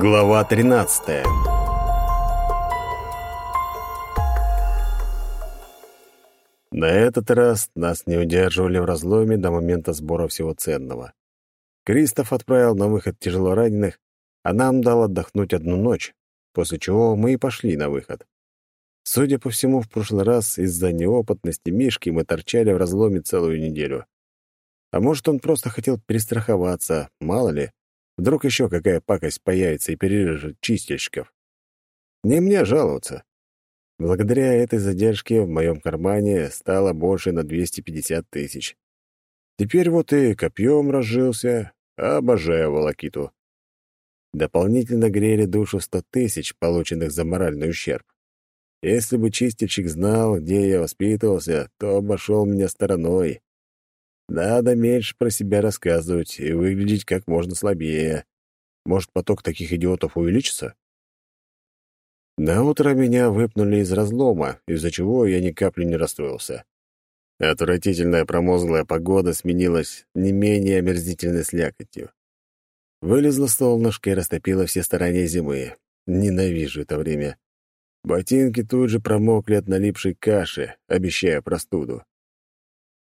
Глава 13 На этот раз нас не удерживали в разломе до момента сбора всего ценного. Кристоф отправил на выход тяжело раненых, а нам дал отдохнуть одну ночь, после чего мы и пошли на выход. Судя по всему, в прошлый раз из-за неопытности Мишки мы торчали в разломе целую неделю. А может, он просто хотел перестраховаться, мало ли. Вдруг еще какая пакость появится и перережет чистильщиков. Не мне жаловаться. Благодаря этой задержке в моем кармане стало больше на 250 тысяч. Теперь вот и копьем разжился, обожаю волокиту. Дополнительно грели душу 100 тысяч, полученных за моральный ущерб. Если бы чистильщик знал, где я воспитывался, то обошел меня стороной. Надо меньше про себя рассказывать и выглядеть как можно слабее. Может, поток таких идиотов увеличится? На утро меня выпнули из разлома, из-за чего я ни капли не расстроился. Отвратительная промозглая погода сменилась не менее омерзительной слякотью. Вылезло солнышко и растопило все старания зимы. Ненавижу это время. Ботинки тут же промокли от налипшей каши, обещая простуду.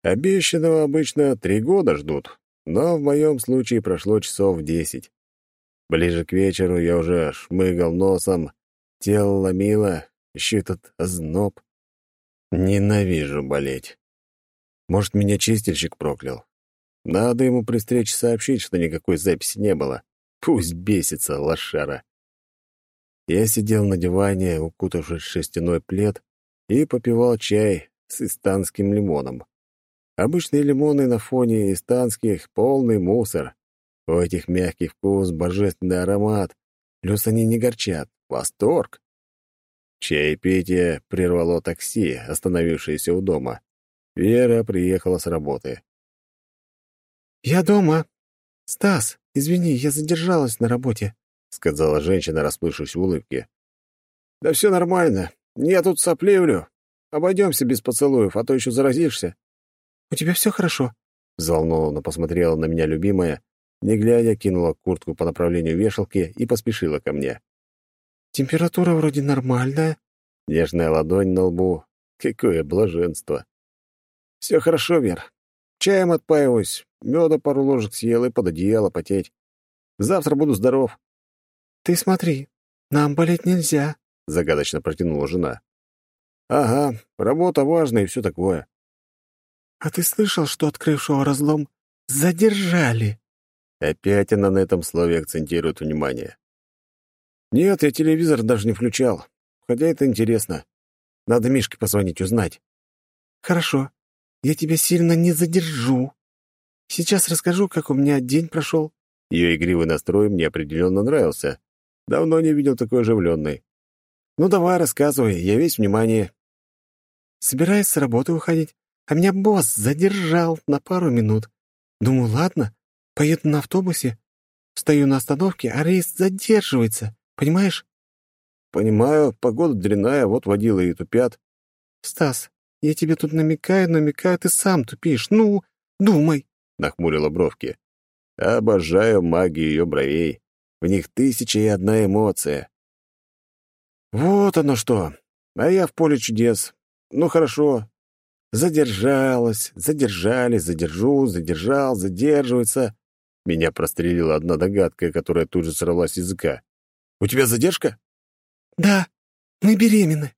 Обещанного обычно три года ждут, но в моем случае прошло часов десять. Ближе к вечеру я уже шмыгал носом, тело ломило, еще этот озноб. Ненавижу болеть. Может, меня чистильщик проклял. Надо ему при встрече сообщить, что никакой записи не было. Пусть бесится, лошара. Я сидел на диване, укутавшись в шерстяной плед, и попивал чай с истанским лимоном. Обычные лимоны на фоне истанских — полный мусор. У этих мягкий вкус, божественный аромат. Плюс они не горчат. Восторг! Чаепитие прервало такси, остановившееся у дома. Вера приехала с работы. «Я дома. Стас, извини, я задержалась на работе», — сказала женщина, расплывшись в улыбке. «Да все нормально. Я тут соплевлю. Обойдемся без поцелуев, а то еще заразишься». «У тебя все хорошо?» Взволнованно посмотрела на меня любимая, не глядя, кинула куртку по направлению вешалки и поспешила ко мне. «Температура вроде нормальная». Нежная ладонь на лбу. Какое блаженство. «Все хорошо, Вер. Чаем отпаиваюсь, меда пару ложек съел и под одеяло потеть. Завтра буду здоров». «Ты смотри, нам болеть нельзя», — загадочно протянула жена. «Ага, работа важная и все такое. «А ты слышал, что открывшего разлом задержали?» Опять она на этом слове акцентирует внимание. «Нет, я телевизор даже не включал. Хотя это интересно. Надо Мишке позвонить, узнать». «Хорошо. Я тебя сильно не задержу. Сейчас расскажу, как у меня день прошел». Ее игривый настрой мне определенно нравился. Давно не видел такой оживленной. «Ну давай, рассказывай, я весь внимание». «Собираюсь с работы уходить. А меня босс задержал на пару минут. Думаю, ладно, поеду на автобусе. Стою на остановке, а рейс задерживается. Понимаешь? Понимаю, погода дрянная, вот водила и тупят. Стас, я тебе тут намекаю, намекаю, ты сам тупишь. Ну, думай. Нахмурила бровки. Обожаю магию ее бровей. В них тысяча и одна эмоция. Вот оно что. А я в поле чудес. Ну хорошо, Задержалась, задержали, задержу, задержал, задерживается. Меня прострелила одна догадка, которая тут же сорвалась с языка. «У тебя задержка?» «Да, мы беременны».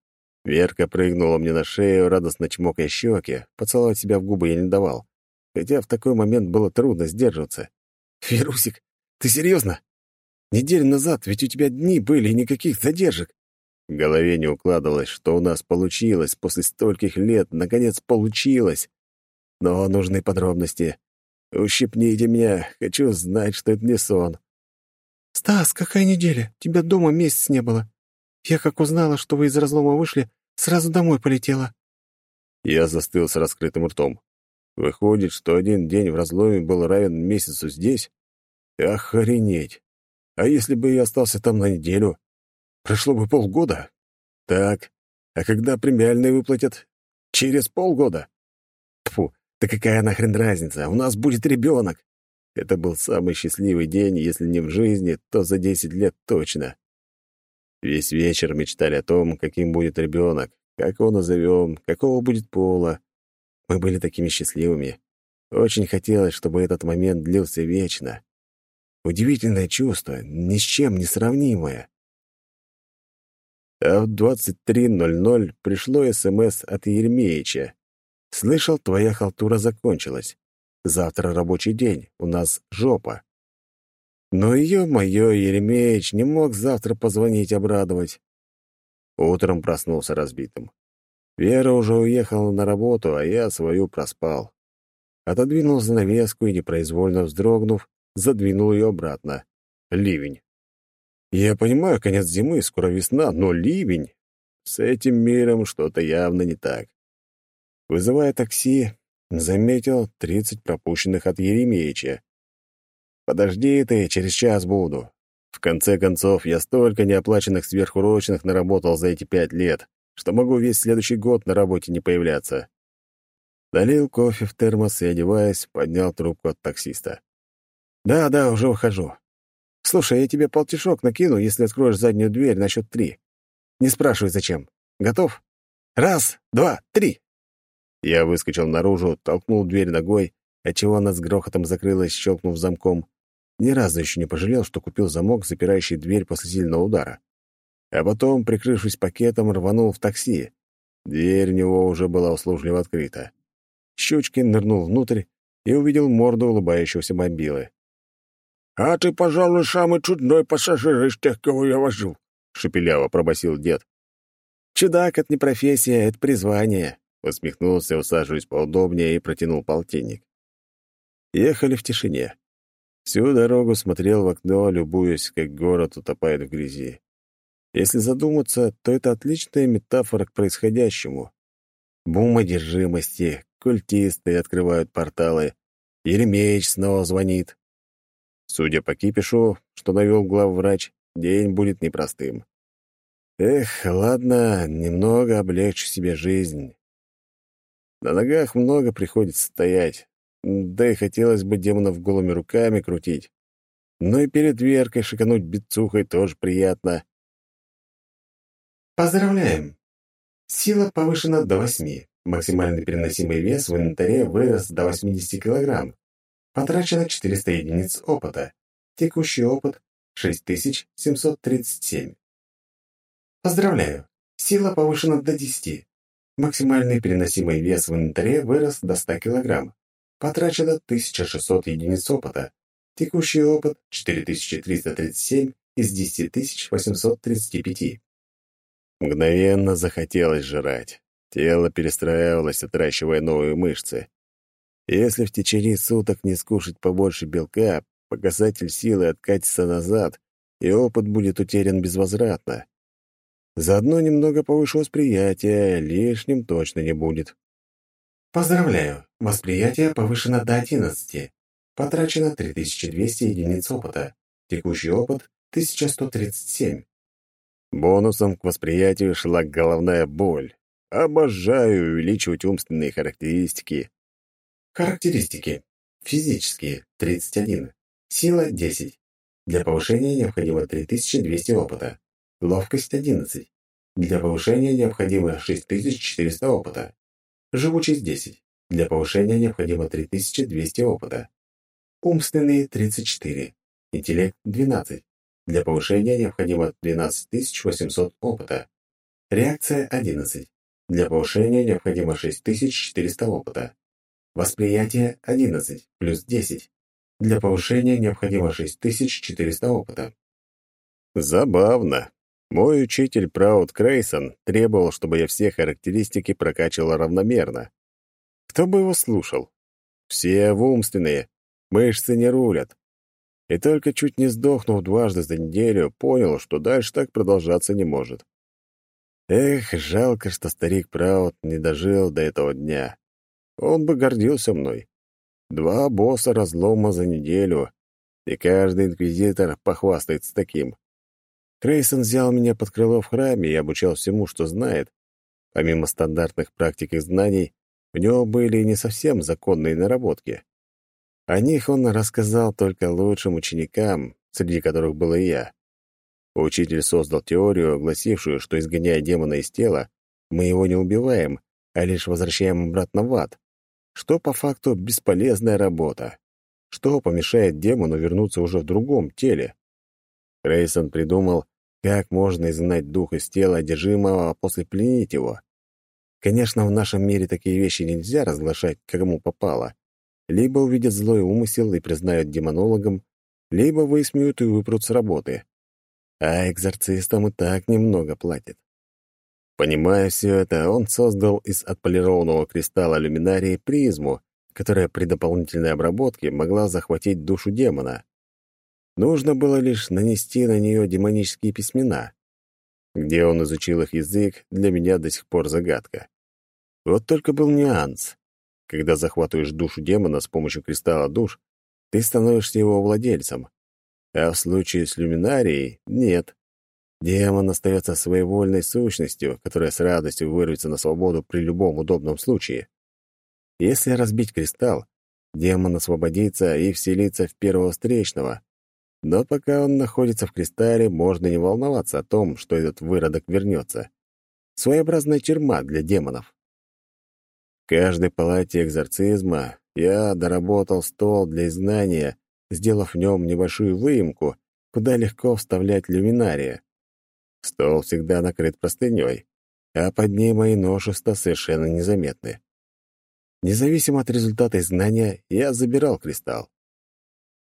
Верка прыгнула мне на шею, радостно чмокая щеки. Поцеловать себя в губы я не давал. Хотя в такой момент было трудно сдерживаться. «Верусик, ты серьезно? Неделю назад ведь у тебя дни были и никаких задержек. В голове не укладывалось, что у нас получилось, после стольких лет, наконец, получилось. Но нужны подробности. Ущипните меня, хочу знать, что это не сон. «Стас, какая неделя? Тебя дома месяц не было. Я, как узнала, что вы из разлома вышли, сразу домой полетела». Я застыл с раскрытым ртом. Выходит, что один день в разломе был равен месяцу здесь? Охренеть! А если бы я остался там на неделю? Прошло бы полгода. Так, а когда премиальные выплатят? Через полгода. Тфу, да какая нахрен разница? У нас будет ребенок. Это был самый счастливый день, если не в жизни, то за десять лет точно. Весь вечер мечтали о том, каким будет ребенок, как его назовем, какого будет пола. Мы были такими счастливыми. Очень хотелось, чтобы этот момент длился вечно. Удивительное чувство, ни с чем не сравнимое. А в 23.00 пришло СМС от Еремеича. «Слышал, твоя халтура закончилась. Завтра рабочий день, у нас жопа». Но ее-моё, Еремеич не мог завтра позвонить обрадовать. Утром проснулся разбитым. Вера уже уехала на работу, а я свою проспал. Отодвинул занавеску и, непроизвольно вздрогнув, задвинул ее обратно. Ливень. Я понимаю, конец зимы, скоро весна, но ливень... С этим миром что-то явно не так. Вызывая такси, заметил тридцать пропущенных от Еремеича. «Подожди ты, через час буду. В конце концов, я столько неоплаченных сверхурочных наработал за эти пять лет, что могу весь следующий год на работе не появляться». Долил кофе в термос и, одеваясь, поднял трубку от таксиста. «Да, да, уже ухожу. Слушай, я тебе полтишок накину, если откроешь заднюю дверь на счет три. Не спрашивай, зачем. Готов? Раз, два, три!» Я выскочил наружу, толкнул дверь ногой, отчего она с грохотом закрылась, щелкнув замком, ни разу еще не пожалел, что купил замок, запирающий дверь после сильного удара. А потом, прикрывшись пакетом, рванул в такси. Дверь у него уже была услужливо открыта. Щучкин нырнул внутрь и увидел морду улыбающегося бомбилы. «А ты, пожалуй, самый чудной пассажир из тех, кого я вожу», — шепеляво пробасил дед. «Чудак — это не профессия, это призвание», — усмехнулся, усаживаясь поудобнее и протянул полтинник. Ехали в тишине. Всю дорогу смотрел в окно, любуясь, как город утопает в грязи. Если задуматься, то это отличная метафора к происходящему. Бум одержимости, культисты открывают порталы, Еремеич снова звонит. Судя по кипишу, что навел главврач, день будет непростым. Эх, ладно, немного облегчу себе жизнь. На ногах много приходится стоять, да и хотелось бы демонов голыми руками крутить. Но и перед Веркой шикануть бицухой тоже приятно. Поздравляем! Сила повышена до 8. Максимальный переносимый вес в инвентаре вырос до 80 кг. Потрачено 400 единиц опыта. Текущий опыт 6737. Поздравляю! Сила повышена до 10. Максимальный переносимый вес в инвентаре вырос до 100 кг. Потрачено 1600 единиц опыта. Текущий опыт 4337 из 10835. Мгновенно захотелось жрать. Тело перестраивалось, отращивая новые мышцы. Если в течение суток не скушать побольше белка, показатель силы откатится назад, и опыт будет утерян безвозвратно. Заодно немного повышу восприятие, лишним точно не будет. Поздравляю! Восприятие повышено до 11. Потрачено 3200 единиц опыта. Текущий опыт — 1137. Бонусом к восприятию шла головная боль. Обожаю увеличивать умственные характеристики. Характеристики. Физические — 31. Сила — 10. Для повышения необходимо 3200 опыта. Ловкость — 11. Для повышения необходимо 6400 опыта. Живучесть 10. Для повышения необходимо 3200 опыта. Умственные 34. Интеллект 12. Для повышения необходимо 12800 опыта. Реакция 11. Для повышения необходимо 6400 опыта. Восприятие 11 плюс 10. Для повышения необходимо 6400 опыта. Забавно. Мой учитель Праут Крейсон требовал, чтобы я все характеристики прокачивал равномерно. Кто бы его слушал? Все в умственные, мышцы не рулят. И только чуть не сдохнув дважды за неделю, понял, что дальше так продолжаться не может. Эх, жалко, что старик Праут не дожил до этого дня. Он бы гордился мной. Два босса разлома за неделю, и каждый инквизитор похвастается таким. Крейсон взял меня под крыло в храме и обучал всему, что знает. Помимо стандартных практик и знаний, у него были не совсем законные наработки. О них он рассказал только лучшим ученикам, среди которых был и я. Учитель создал теорию, гласившую, что, изгоняя демона из тела, мы его не убиваем, а лишь возвращаем обратно в ад, что по факту бесполезная работа. Что помешает демону вернуться уже в другом теле? Крейсон придумал, как можно изгнать дух из тела одержимого, а после пленить его. Конечно, в нашем мире такие вещи нельзя разглашать, кому попало. Либо увидят злой умысел и признают демонологом, либо высмеют и выпрут с работы. А экзорцистам и так немного платят. Понимая все это, он создал из отполированного кристалла люминарии призму, которая при дополнительной обработке могла захватить душу демона. Нужно было лишь нанести на нее демонические письмена. Где он изучил их язык, для меня до сих пор загадка. Вот только был нюанс. Когда захватываешь душу демона с помощью кристалла душ, ты становишься его владельцем. А в случае с люминарией — нет. Демон остается своевольной сущностью, которая с радостью вырвется на свободу при любом удобном случае. Если разбить кристалл, демон освободится и вселится в первого встречного, но пока он находится в кристалле, можно не волноваться о том, что этот выродок вернется. Своеобразная тюрьма для демонов. В каждой палате экзорцизма я доработал стол для изгнания, сделав в нем небольшую выемку, куда легко вставлять люминария. Стол всегда накрыт простыней, а под ней мои ношества совершенно незаметны. Независимо от результата изгнания, я забирал кристалл.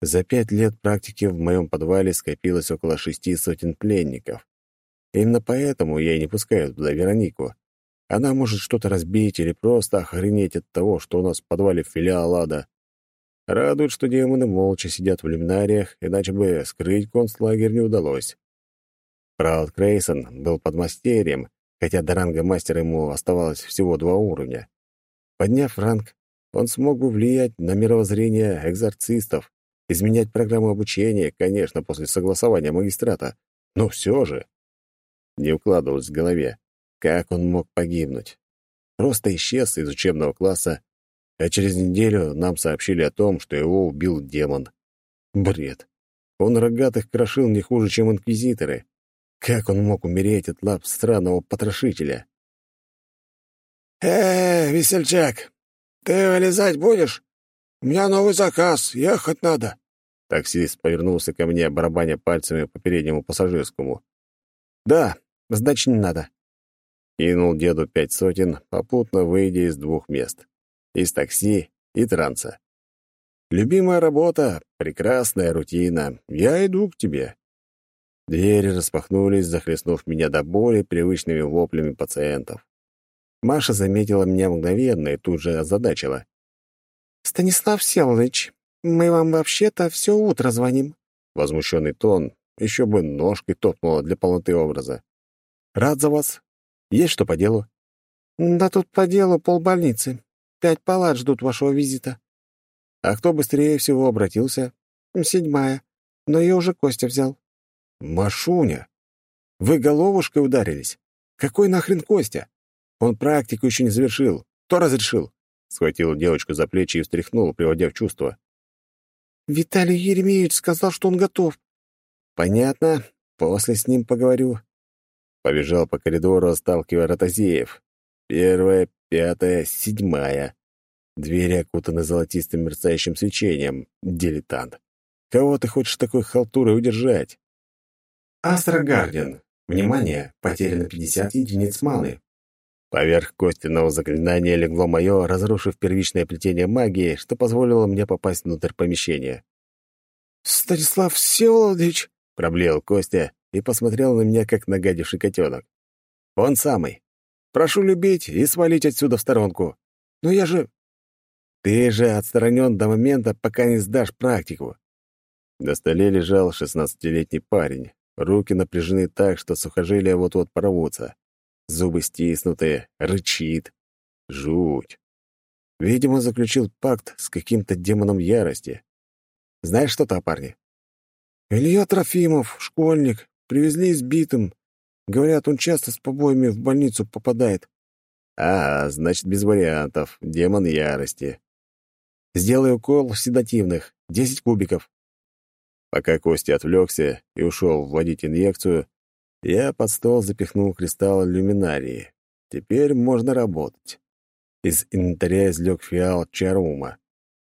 За пять лет практики в моем подвале скопилось около шести сотен пленников. Именно поэтому я и не пускаю туда Веронику. Она может что-то разбить или просто охренеть от того, что у нас в подвале филиал ада. Радует, что демоны молча сидят в люминариях, иначе бы скрыть концлагерь не удалось. Прауд Крейсон был подмастерьем, хотя до ранга мастера ему оставалось всего два уровня. Подняв ранг, он смог бы влиять на мировоззрение экзорцистов, Изменять программу обучения, конечно, после согласования магистрата. Но все же... Не укладывалось в голове, как он мог погибнуть. Просто исчез из учебного класса, а через неделю нам сообщили о том, что его убил демон. Бред. Он рогатых крошил не хуже, чем инквизиторы. Как он мог умереть от лап странного потрошителя? «Э, весельчак, ты вылезать будешь? У меня новый заказ, ехать надо». Таксист повернулся ко мне, барабаня пальцами по переднему пассажирскому. «Да, сдачи не надо». Кинул деду пять сотен, попутно выйдя из двух мест. Из такси и транса. «Любимая работа, прекрасная рутина. Я иду к тебе». Двери распахнулись, захлестнув меня до боли привычными воплями пациентов. Маша заметила меня мгновенно и тут же озадачила. «Станислав Всеволодович, мы вам вообще-то все утро звоним». Возмущенный тон еще бы ножкой топнула для полноты образа. «Рад за вас. Есть что по делу?» «Да тут по делу полбольницы. Пять палат ждут вашего визита». «А кто быстрее всего обратился?» «Седьмая. Но ее уже Костя взял». «Машуня, вы головушкой ударились. Какой нахрен Костя? Он практику еще не завершил. Кто разрешил?» Схватил девочку за плечи и встряхнул, приводя в чувство. «Виталий Еремеевич сказал, что он готов». «Понятно. После с ним поговорю». Побежал по коридору, сталкивая ротозеев. Первая, пятая, седьмая. Двери окутаны золотистым мерцающим свечением. Дилетант. Кого ты хочешь такой халтурой удержать? Астрогардиан. Внимание, потеряно 50 единиц маны. Поверх Костиного заклинания легло мое, разрушив первичное плетение магии, что позволило мне попасть внутрь помещения. «Станислав Всеволодович!» — проблеял Костя и посмотрел на меня, как нагадивший котенок. «Он самый. Прошу любить и свалить отсюда в сторонку. Но я же...» «Ты же отстранен до момента, пока не сдашь практику». На столе лежал шестнадцатилетний парень. Руки напряжены так, что сухожилия вот-вот порвутся. Зубы стиснуты, рычит. Жуть. Видимо, заключил пакт с каким-то демоном ярости. Знаешь что-то о парне? Илья Трофимов, школьник, привезли избитым. Говорят, он часто с побоями в больницу попадает. А, значит, без вариантов. Демон ярости. Сделай укол седативных, десять кубиков». Пока Костя отвлекся и ушел вводить инъекцию, я под стол запихнул кристалл люминарии. Теперь можно работать. Из инвентаря извлек фиал Чарума.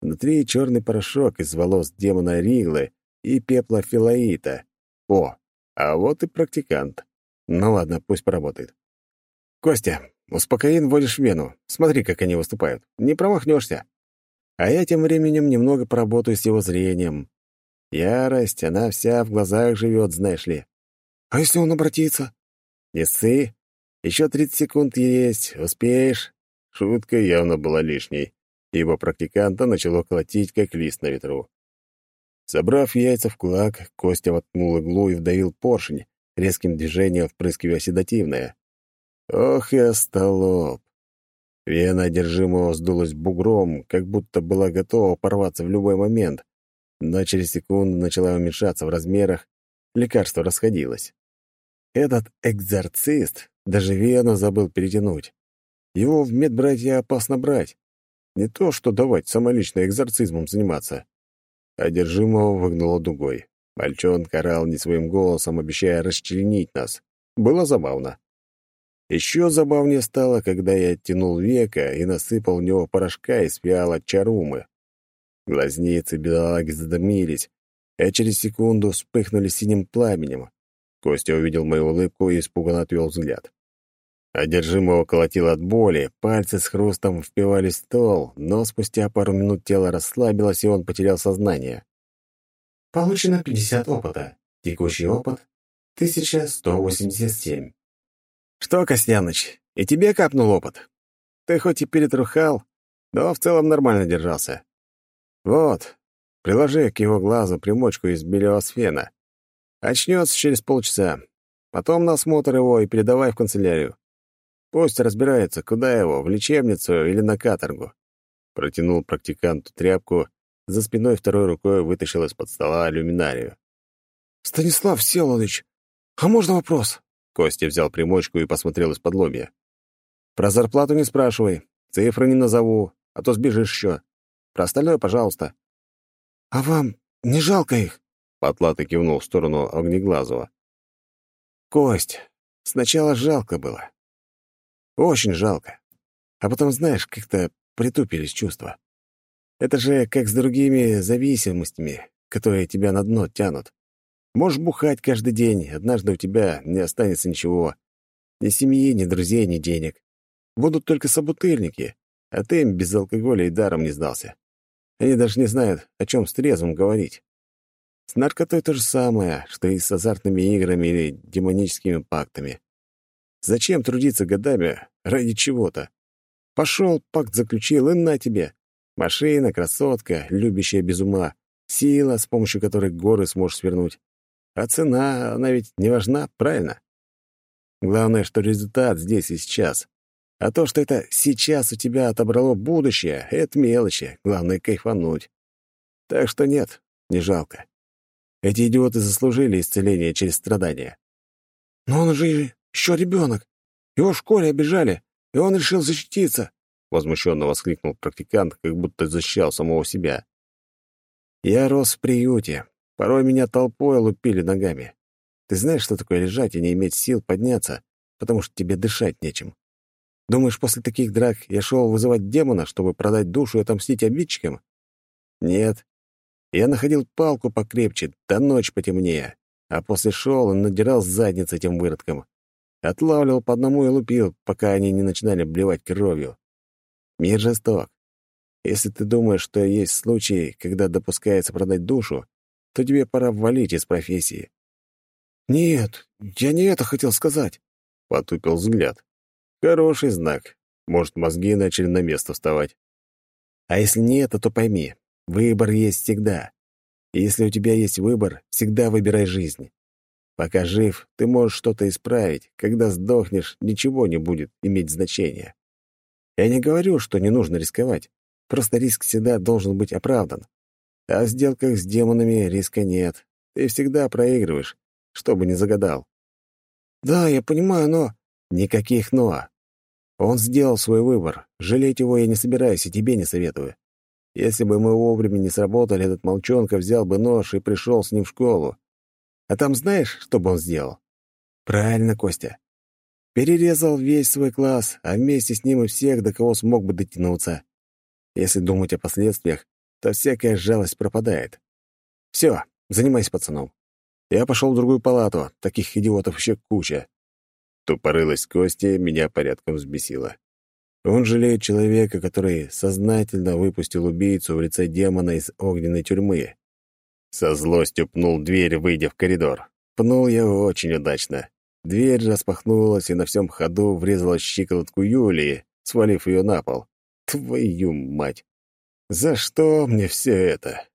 Внутри черный порошок из волос демона Риглы и пепла Филаита. О, а вот и практикант. Ну ладно, пусть поработает. Костя, успокоин вводишь в вену. Смотри, как они выступают. Не промахнешься. А я тем временем немного поработаю с его зрением. Ярость, она вся в глазах живет, знаешь ли. А если он обратится? Не ссы. Еще тридцать секунд есть. Успеешь. Шутка явно была лишней, ибо практиканта начало колотить, как лист на ветру. Собрав яйца в кулак, Костя воткнул иглу и вдавил поршень, резким движением впрыскивая седативное. Ох и остолоп! Вена одержимого сдулась бугром, как будто была готова порваться в любой момент, но через секунду начала уменьшаться в размерах, лекарство расходилось. Этот экзорцист даже вену забыл перетянуть. Его в медбратья опасно брать. Не то, что давать самолично экзорцизмом заниматься. Одержимого выгнуло дугой. Мальчонка орал не своим голосом, обещая расчленить нас. Было забавно. Еще забавнее стало, когда я оттянул века и насыпал в него порошка из фиала чарумы. Глазницы бедолаги задымились, а через секунду вспыхнули синим пламенем. Костя увидел мою улыбку и испуганно отвел взгляд. Одержимого колотило от боли, пальцы с хрустом впивались в стол, но спустя пару минут тело расслабилось, и он потерял сознание. Получено 50 опыта. Текущий опыт — 1187. «Что, Костяныч, и тебе капнул опыт? Ты хоть и перетрухал, но в целом нормально держался. Вот, приложи к его глазу примочку из белиосфена. Очнется через полчаса. Потом на осмотр его и передавай в канцелярию. Пусть разбирается, куда его, в лечебницу или на каторгу. Протянул практиканту тряпку, за спиной второй рукой вытащил из-под стола люминарию. «Станислав Всеволодович, а можно вопрос?» Костя взял примочку и посмотрел из-под лобья. «Про зарплату не спрашивай, цифры не назову, а то сбежишь еще. Про остальное, пожалуйста». «А вам не жалко их?» Потлатый кивнул в сторону Огнеглазого. «Кость, сначала жалко было. Очень жалко. А потом, знаешь, как-то притупились чувства. Это же как с другими зависимостями, которые тебя на дно тянут. Можешь бухать каждый день, однажды у тебя не останется ничего. Ни семьи, ни друзей, ни денег. Будут только собутыльники, а ты им без алкоголя и даром не сдался. Они даже не знают, о чем с трезвым говорить. С наркотой то же самое, что и с азартными играми или демоническими пактами. Зачем трудиться годами ради чего-то? Пошел, пакт заключил, и на тебе. Машина, красотка, любящая без ума, сила, с помощью которой горы сможешь свернуть. А цена, она ведь не важна, правильно? Главное, что результат здесь и сейчас. А то, что это сейчас у тебя отобрало будущее, это мелочи, главное — кайфануть. Так что нет, не жалко. Эти идиоты заслужили исцеление через страдания. Но он же еще ребенок. Его в школе обижали, и он решил защититься!» Возмущенно воскликнул практикант, как будто защищал самого себя. «Я рос в приюте. Порой меня толпой лупили ногами. Ты знаешь, что такое лежать и не иметь сил подняться, потому что тебе дышать нечем? Думаешь, после таких драк я шел вызывать демона, чтобы продать душу и отомстить обидчикам? Нет. Я находил палку покрепче, до ночь потемнее, а после шел и надирал задницы этим выродкам. Отлавливал по одному и лупил, пока они не начинали блевать кровью. Мир жесток. Если ты думаешь, что есть случаи, когда допускается продать душу, то тебе пора валить из профессии. «Нет, я не это хотел сказать», — потупил взгляд. «Хороший знак. Может, мозги начали на место вставать. А если не это, то пойми, выбор есть всегда. И если у тебя есть выбор, всегда выбирай жизнь. Пока жив, ты можешь что-то исправить. Когда сдохнешь, ничего не будет иметь значения. Я не говорю, что не нужно рисковать. Просто риск всегда должен быть оправдан. А в сделках с демонами риска нет. Ты всегда проигрываешь, что бы ни загадал. Да, я понимаю, но... Никаких «но». Он сделал свой выбор. Жалеть его я не собираюсь и тебе не советую. Если бы мы вовремя не сработали, этот молчонка взял бы нож и пришел с ним в школу. А там знаешь, что бы он сделал? Правильно, Костя. Перерезал весь свой класс, а вместе с ним и всех, до кого смог бы дотянуться. Если думать о последствиях, то всякая жалость пропадает. Все, занимайся пацаном. Я пошел в другую палату, таких идиотов еще куча. Тупорылость Кости меня порядком взбесила. Он жалеет человека, который сознательно выпустил убийцу в лице демона из огненной тюрьмы. Со злостью пнул дверь, выйдя в коридор. Пнул я очень удачно. Дверь распахнулась и на всем ходу врезалась в щиколотку Юлии, свалив ее на пол. Твою мать! За что мне все это?